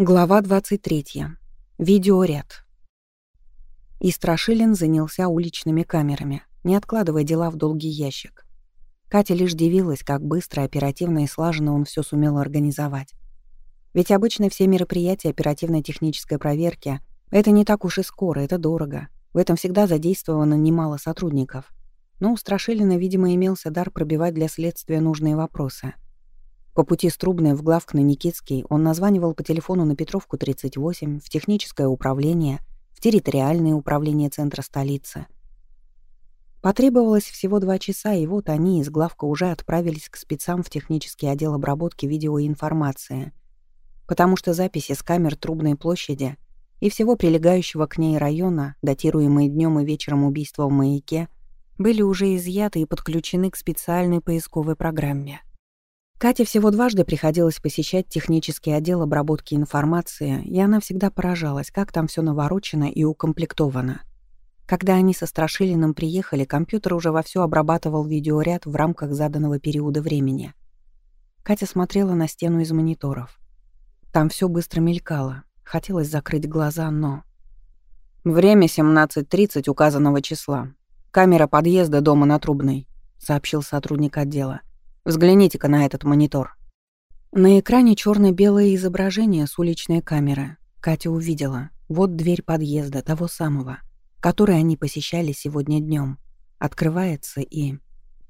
Глава 23. Видеоряд. И Страшилин занялся уличными камерами, не откладывая дела в долгий ящик. Катя лишь дивилась, как быстро, оперативно и слаженно он все сумел организовать. Ведь обычно все мероприятия оперативной технической проверки — это не так уж и скоро, это дорого. В этом всегда задействовано немало сотрудников. Но у Страшилина, видимо, имелся дар пробивать для следствия нужные вопросы — по пути с Трубной в главк на Никитский он названивал по телефону на Петровку 38, в техническое управление, в территориальное управление центра столицы. Потребовалось всего два часа, и вот они из главка уже отправились к спецам в технический отдел обработки видеоинформации, потому что записи с камер Трубной площади и всего прилегающего к ней района, датируемые днем и вечером убийства в маяке, были уже изъяты и подключены к специальной поисковой программе. Кате всего дважды приходилось посещать технический отдел обработки информации, и она всегда поражалась, как там все наворочено и укомплектовано. Когда они со Страшилиным приехали, компьютер уже вовсю обрабатывал видеоряд в рамках заданного периода времени. Катя смотрела на стену из мониторов. Там все быстро мелькало. Хотелось закрыть глаза, но... «Время 17.30 указанного числа. Камера подъезда дома на Трубной», — сообщил сотрудник отдела. Взгляните-ка на этот монитор». На экране черно белое изображение с уличной камеры. Катя увидела. Вот дверь подъезда, того самого, который они посещали сегодня днем. Открывается и...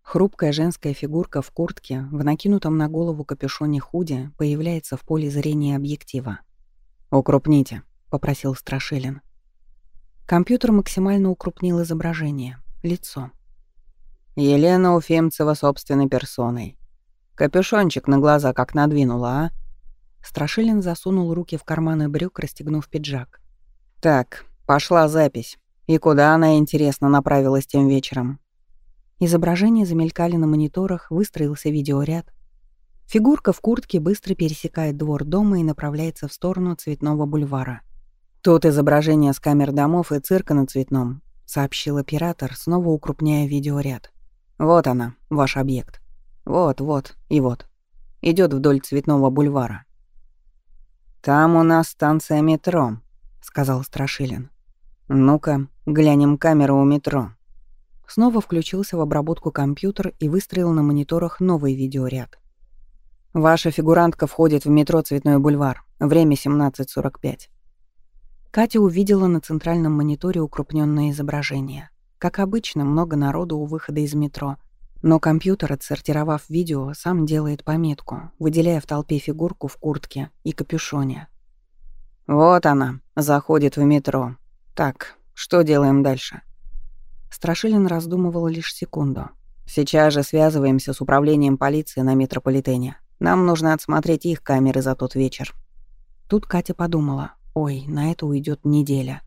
Хрупкая женская фигурка в куртке, в накинутом на голову капюшоне худи, появляется в поле зрения объектива. «Укрупните», — попросил Страшилин. Компьютер максимально укрупнил изображение, лицо. Елена Уфимцева собственной персоной. Капюшончик на глаза как надвинула, а? Страшилин засунул руки в карманы брюк, расстегнув пиджак. Так, пошла запись. И куда она, интересно, направилась тем вечером? Изображения замелькали на мониторах, выстроился видеоряд. Фигурка в куртке быстро пересекает двор дома и направляется в сторону Цветного бульвара. Тут изображение с камер домов и цирка на Цветном, сообщил оператор, снова укрупняя видеоряд. Вот она, ваш объект. Вот, вот и вот. Идет вдоль цветного бульвара. Там у нас станция метро, сказал Страшилин. Ну-ка, глянем камеру у метро. Снова включился в обработку компьютер и выстроил на мониторах новый видеоряд. Ваша фигурантка входит в метро Цветной бульвар. Время 17.45. Катя увидела на центральном мониторе укрупненное изображение. Как обычно, много народу у выхода из метро. Но компьютер, отсортировав видео, сам делает пометку, выделяя в толпе фигурку в куртке и капюшоне. «Вот она, заходит в метро. Так, что делаем дальше?» Страшилин раздумывал лишь секунду. «Сейчас же связываемся с управлением полиции на метрополитене. Нам нужно отсмотреть их камеры за тот вечер». Тут Катя подумала, «Ой, на это уйдет неделя».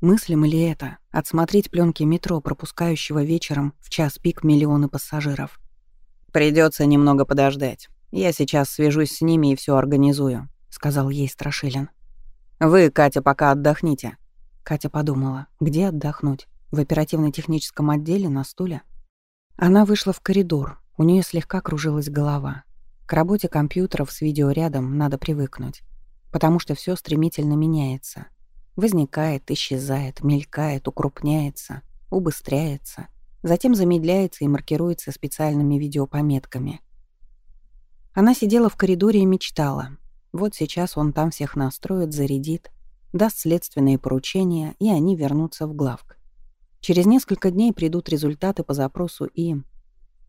Мыслим ли это — отсмотреть пленки метро, пропускающего вечером в час пик миллионы пассажиров? Придется немного подождать. Я сейчас свяжусь с ними и все организую», — сказал ей Страшилин. «Вы, Катя, пока отдохните». Катя подумала, где отдохнуть? В оперативно-техническом отделе на стуле? Она вышла в коридор, у нее слегка кружилась голова. К работе компьютеров с видеорядом надо привыкнуть, потому что все стремительно меняется — Возникает, исчезает, мелькает, укрупняется, убыстряется, затем замедляется и маркируется специальными видеопометками. Она сидела в коридоре и мечтала. Вот сейчас он там всех настроит, зарядит, даст следственные поручения, и они вернутся в главк. Через несколько дней придут результаты по запросу и...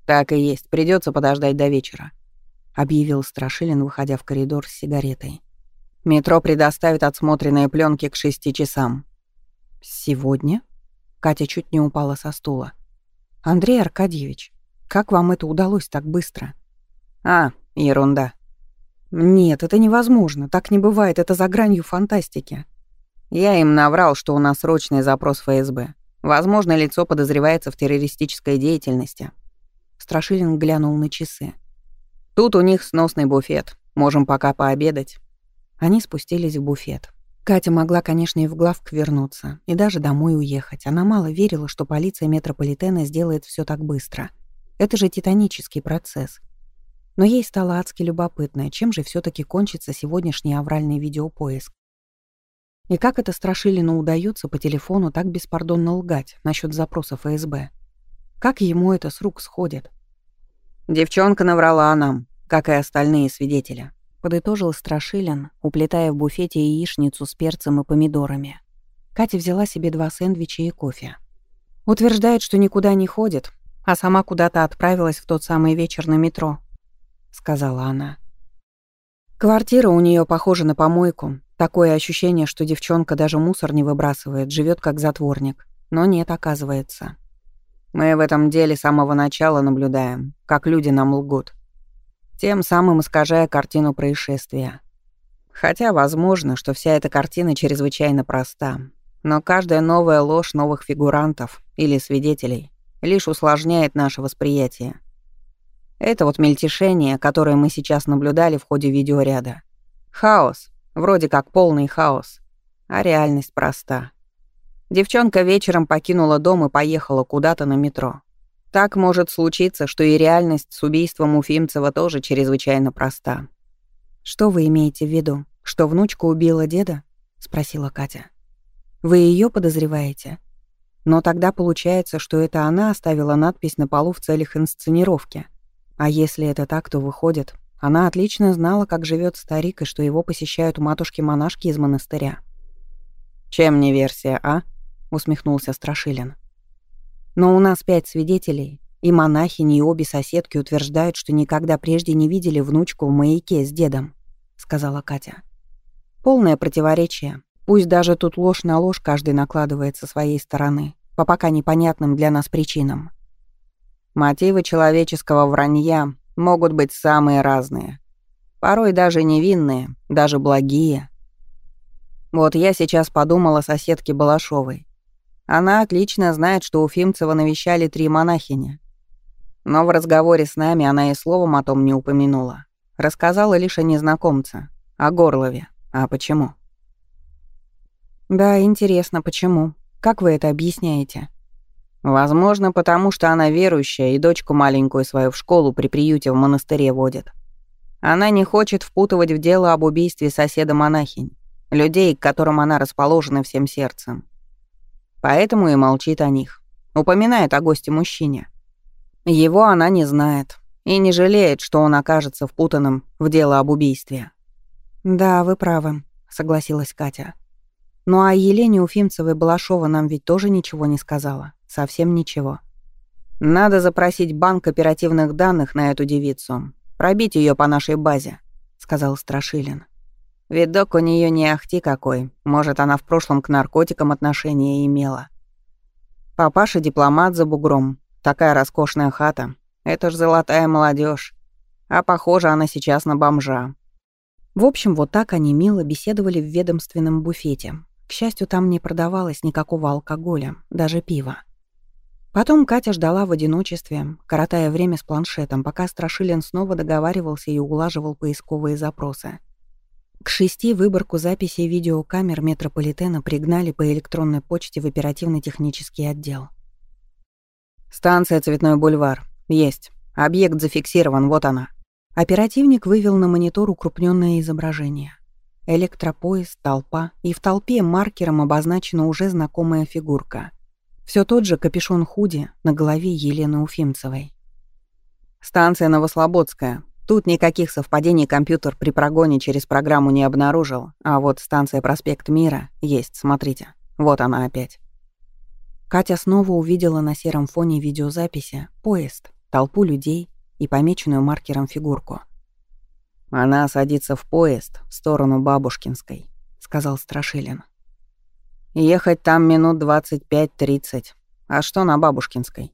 «Так и есть, придется подождать до вечера», — объявил Страшилин, выходя в коридор с сигаретой. Метро предоставит отсмотренные пленки к шести часам. Сегодня? Катя чуть не упала со стула. Андрей Аркадьевич, как вам это удалось так быстро? А, ерунда. Нет, это невозможно. Так не бывает, это за гранью фантастики. Я им наврал, что у нас срочный запрос ФСБ. Возможно, лицо подозревается в террористической деятельности. Страшилин глянул на часы. Тут у них сносный буфет. Можем пока пообедать. Они спустились в буфет. Катя могла, конечно, и в главк вернуться, и даже домой уехать. Она мало верила, что полиция метрополитена сделает все так быстро. Это же титанический процесс. Но ей стало адски любопытно, чем же все таки кончится сегодняшний авральный видеопоиск. И как это Страшилину удается по телефону так беспардонно лгать насчет запроса ФСБ? Как ему это с рук сходит? «Девчонка наврала нам, как и остальные свидетели», — подытожил Страшилин, уплетая в буфете яичницу с перцем и помидорами. Катя взяла себе два сэндвича и кофе. Утверждает, что никуда не ходит, а сама куда-то отправилась в тот самый вечер на метро, — сказала она. Квартира у нее похожа на помойку. Такое ощущение, что девчонка даже мусор не выбрасывает, живет как затворник. Но нет, оказывается. Мы в этом деле с самого начала наблюдаем, как люди нам лгут. Тем самым искажая картину происшествия. Хотя возможно, что вся эта картина чрезвычайно проста. Но каждая новая ложь новых фигурантов или свидетелей лишь усложняет наше восприятие. Это вот мельтешение, которое мы сейчас наблюдали в ходе видеоряда. Хаос, вроде как полный хаос, а реальность проста. Девчонка вечером покинула дом и поехала куда-то на метро. Так может случиться, что и реальность с убийством Уфимцева тоже чрезвычайно проста. «Что вы имеете в виду? Что внучка убила деда?» — спросила Катя. «Вы ее подозреваете?» Но тогда получается, что это она оставила надпись на полу в целях инсценировки. А если это так, то выходит, она отлично знала, как живет старик и что его посещают матушки-монашки из монастыря. «Чем не версия, а?» — усмехнулся Страшилин. «Но у нас пять свидетелей, и монахини, и обе соседки утверждают, что никогда прежде не видели внучку в маяке с дедом», — сказала Катя. «Полное противоречие. Пусть даже тут ложь на ложь каждый накладывает со своей стороны, по пока непонятным для нас причинам. Мотивы человеческого вранья могут быть самые разные. Порой даже невинные, даже благие. Вот я сейчас подумала о соседке Балашовой. Она отлично знает, что у Фимцева навещали три монахини. Но в разговоре с нами она и словом о том не упомянула. Рассказала лишь о незнакомце, о Горлове. А почему? «Да, интересно, почему? Как вы это объясняете?» «Возможно, потому что она верующая и дочку маленькую свою в школу при приюте в монастыре водит. Она не хочет впутывать в дело об убийстве соседа-монахинь, людей, к которым она расположена всем сердцем. Поэтому и молчит о них. Упоминает о госте-мужчине. Его она не знает и не жалеет, что он окажется впутанным в дело об убийстве». «Да, вы правы», — согласилась Катя. Ну а Елене Уфимцевой Балашова нам ведь тоже ничего не сказала. Совсем ничего. Надо запросить банк оперативных данных на эту девицу. Пробить ее по нашей базе, сказал Страшилин. Видок у нее не ахти какой. Может, она в прошлом к наркотикам отношение имела. Папаша дипломат за бугром. Такая роскошная хата. Это ж золотая молодежь. А похоже, она сейчас на бомжа. В общем, вот так они мило беседовали в ведомственном буфете, к счастью, там не продавалось никакого алкоголя, даже пива. Потом Катя ждала в одиночестве, коротая время с планшетом, пока Страшилин снова договаривался и улаживал поисковые запросы. К шести выборку записей видеокамер метрополитена пригнали по электронной почте в оперативно-технический отдел. «Станция Цветной бульвар. Есть. Объект зафиксирован, вот она». Оперативник вывел на монитор укрупненное изображение. Электропоезд, толпа, и в толпе маркером обозначена уже знакомая фигурка. Все тот же капюшон худи на голове Елены Уфимцевой. «Станция Новослободская. Тут никаких совпадений компьютер при прогоне через программу не обнаружил, а вот станция Проспект Мира есть, смотрите. Вот она опять». Катя снова увидела на сером фоне видеозаписи поезд, толпу людей и помеченную маркером фигурку — «Она садится в поезд в сторону Бабушкинской», — сказал Страшилин. «Ехать там минут 25-30. А что на Бабушкинской?»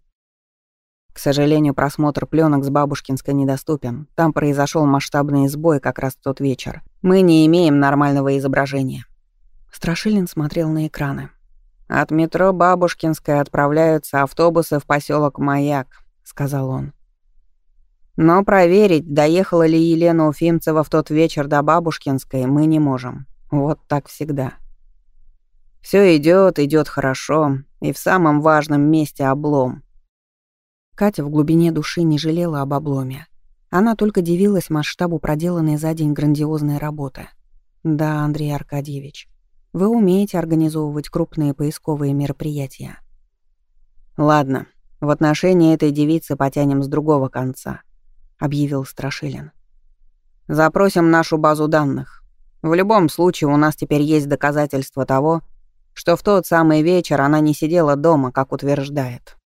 К сожалению, просмотр пленок с Бабушкинской недоступен. Там произошел масштабный сбой как раз в тот вечер. Мы не имеем нормального изображения. Страшилин смотрел на экраны. От метро Бабушкинской отправляются автобусы в поселок Маяк, сказал он. Но проверить, доехала ли Елена Уфимцева в тот вечер до Бабушкинской, мы не можем. Вот так всегда. Все идет, идет хорошо, и в самом важном месте облом. Катя в глубине души не жалела об обломе. Она только дивилась масштабу проделанной за день грандиозной работы. Да, Андрей Аркадьевич, вы умеете организовывать крупные поисковые мероприятия. Ладно, в отношении этой девицы потянем с другого конца, объявил Страшилин. Запросим нашу базу данных. В любом случае у нас теперь есть доказательства того, что в тот самый вечер она не сидела дома, как утверждает.